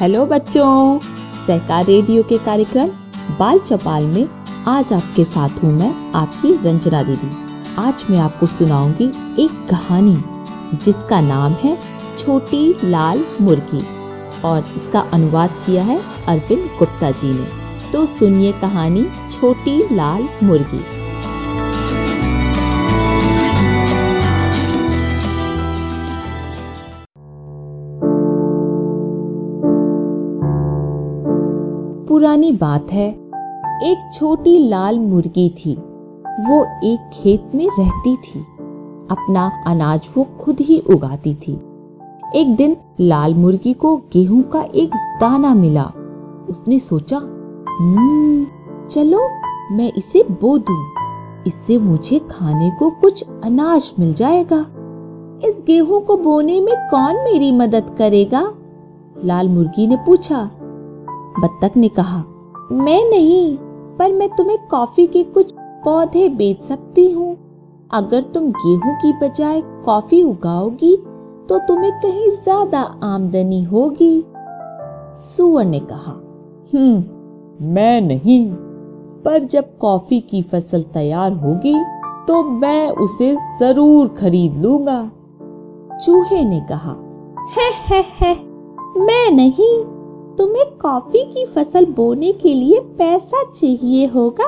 Hello बच्चों, सहकार radio के कार्यक्रम बाल चौपाल में आज आपके साथ हूँ मैं आपकी रंजना दीदी। आज मैं आपको सुनाऊँगी एक कहानी, जिसका नाम है छोटी लाल मुर्गी, और इसका अनुवाद किया है अरविंद गुप्ता जी ने। तो सुनिए कहानी छोटी लाल मुर्गी। पुरानी बात है। एक छोटी लाल मुर्गी थी। वो एक खेत में रहती थी। अपना अनाज वो खुद ही उगाती थी। एक दिन लाल मुर्गी को गेहूँ का एक दाना मिला। उसने सोचा "हम्म, चलो मैं इसे बो दूँ। इससे मुझे खाने को कुछ अनाज मिल जाएगा। इस गेहूँ को बोने में कौन मेरी मदद करेगा? लाल मुर्गी ने पूछा बत्तख ने कहा, मैं नहीं, पर मैं तुम्हें कॉफ़ी के कुछ पौधे बेच सकती हूँ। अगर तुम गेहूँ की बजाय कॉफ़ी उगाओगी तो तुम्हें कहीं ज़्यादा आमदनी होगी। सुअर ने कहा हम्म मैं नहीं, पर जब कॉफ़ी की फ़सल तैयार होगी तो मैं उसे ज़रूर खरीद लूँगा। चूहे ने कहा, है है है, मैं नहीं तुम्हें कॉफ़ी की फ़सल बोने के लिए पैसा चाहिए होगा,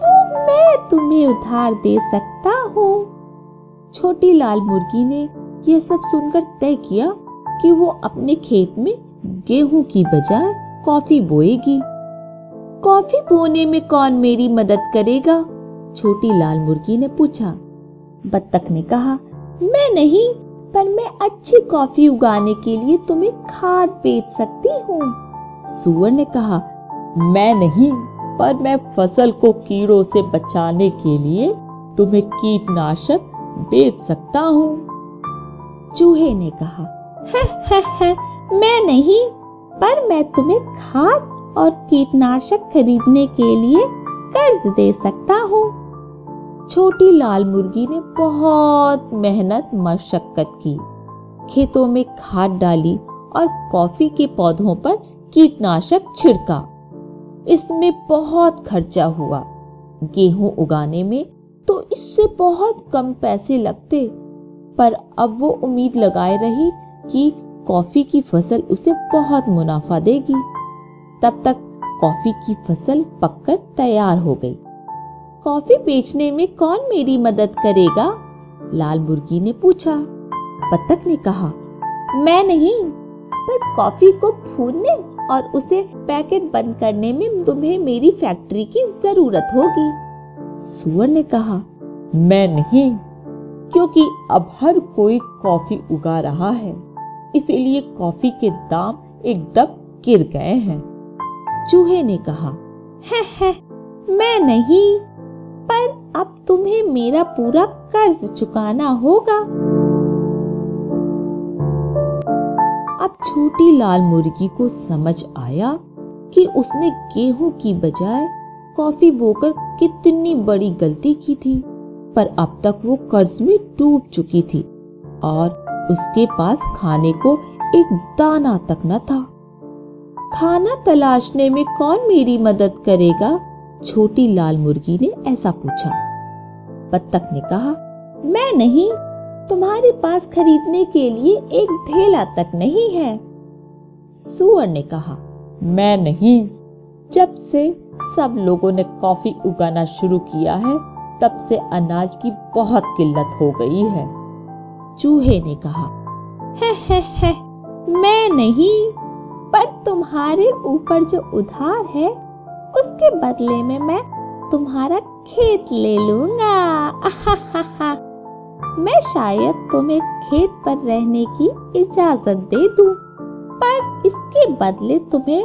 वो मैं तुम्हें उधार दे सकता हूँ। छोटी लाल मुर्गी ने यह सब सुनकर तय किया कि वो अपने खेत में गेहूँ की बजाय कॉफ़ी बोएगी। कॉफ़ी बोने में कौन मेरी मदद करेगा? छोटी लाल मुर्गी ने पूछा। बत्तख ने कहा, मैं नहीं पर मैं अच्छी कॉफ़ी उगाने के लिए तुम्हें खाद बेच सकती हूँ। सुअर ने कहा, मैं नहीं, पर मैं फ़सल को कीड़ों से बचाने के लिए तुम्हें कीटनाशक बेच सकता हूँ। चूहे ने कहा मैं नहीं, पर मैं तुम्हें खाद और कीटनाशक खरीदने के लिए कर्ज दे सकता हूँ। छोटी लाल मुर्गी ने बहुत मेहनत मशक्कत की। खेतों में खाद डाली और कॉफ़ी के पौधों पर कीटनाशक छिड़का। इसमें बहुत खर्चा हुआ। गेहूँ उगाने में तो इससे बहुत कम पैसे लगते, पर अब वो उम्मीद लगाए रही कि कॉफ़ी की फ़सल उसे बहुत मुनाफा देगी। तब तक कॉफ़ी की फ़सल पककर तैयार हो गई। कॉफ़ी बेचने में कौन मेरी मदद करेगा? लाल मुर्गी ने पूछा। बत्तख ने कहा, मैं नहीं, पर कॉफ़ी को फूलने और उसे पैकेट बंद करने में तुम्हें मेरी फैक्ट्री की ज़रूरत होगी। सुअर ने कहा, मैं नहीं, क्योंकि अब हर कोई कॉफ़ी उगा रहा है, इसीलिए कॉफ़ी के दाम एकदम गिर गए हैं। चूहे ने कहा, है है, मैं नहीं पर अब तुम्हें मेरा पूरा कर्ज चुकाना होगा। अब छोटी लाल मुर्गी को समझ आया कि उसने गेहूँ की बजाय कॉफ़ी बोकर कितनी बड़ी गलती की थी, पर अब तक वो कर्ज में डूब चुकी थी और उसके पास खाने को एक दाना तक न था। खाना तलाशने में कौन मेरी मदद करेगा? छोटी लाल मुर्गी ने ऐसा पूछा। बत्तख ने कहा, मैं नहीं, तुम्हारे पास खरीदने के लिए एक धेला तक नहीं है। सुअर ने कहा, मैं नहीं। जब से सब लोगों ने कॉफ़ी उगाना शुरू किया है, तब से अनाज की बहुत किल्लत हो गई है। चूहे ने कहा, है है है, मैं नहीं, पर तुम्हारे ऊपर जो उधार है उसके बदले में मैं तुम्हारा खेत ले लूँगा। मैं शायद तुम्हें खेत पर रहने की इजाज़त दे दूँ, पर इसके बदले तुम्हें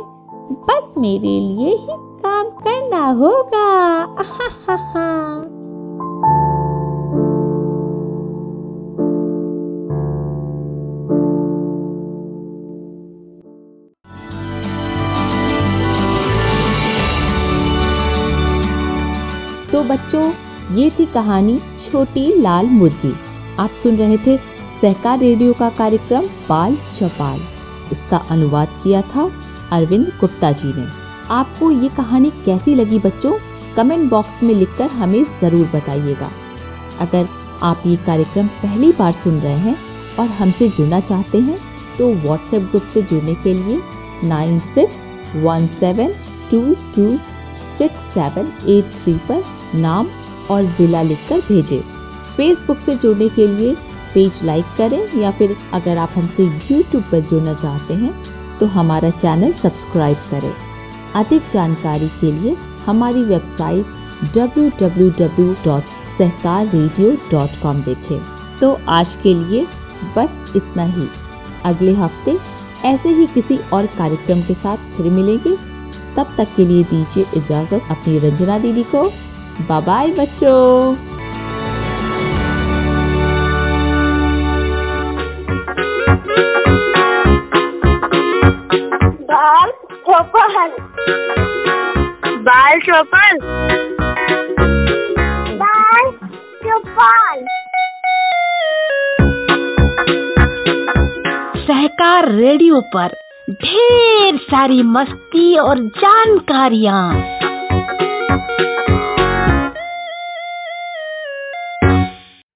बस मेरे लिए ही काम करना होगा। बच्चों, ये थी कहानी छोटी लाल मुर्गी। आप सुन रहे थे सहकार रेडियो का कार्यक्रम बाल चौपाल। इसका अनुवाद किया था अरविंद गुप्ता जी ने। आपको ये कहानी कैसी लगी बच्चों? कमेंट बॉक्स में लिखकर हमें ज़रूर बताइएगा। अगर आप ये कार्यक्रम पहली बार सुन रहे हैं और हमसे जुड़ना चाहते हैं तो व्हाट्सएप ग्रुप से जुड़ने के लिए nine six one seven two two six seven eight three पर नाम और ज़िला लिखकर भेजें। फेसबुक से जुड़ने के लिए पेज लाइक करें या फिर अगर आप हमसे यूट्यूब पर जुड़ना चाहते हैं तो हमारा चैनल सब्सक्राइब करें। अधिक जानकारी के लिए हमारी वेबसाइट www.सहकाररेडियो.com देखें। तो आज के लिए बस इतना ही। अगले हफ़्ते ऐसे ही किसी और कार्यक्रम के साथ फिर मिलेंगे। तब तक के लिए दीजिए इजाज़त अपनी रंजना दीदी को। बाय बाय बच्चों। बाल चौपन बाल चौपन बाल चौपन सहकार रेडियो पर ढेर सारी मस्ती और जानकारियाँ।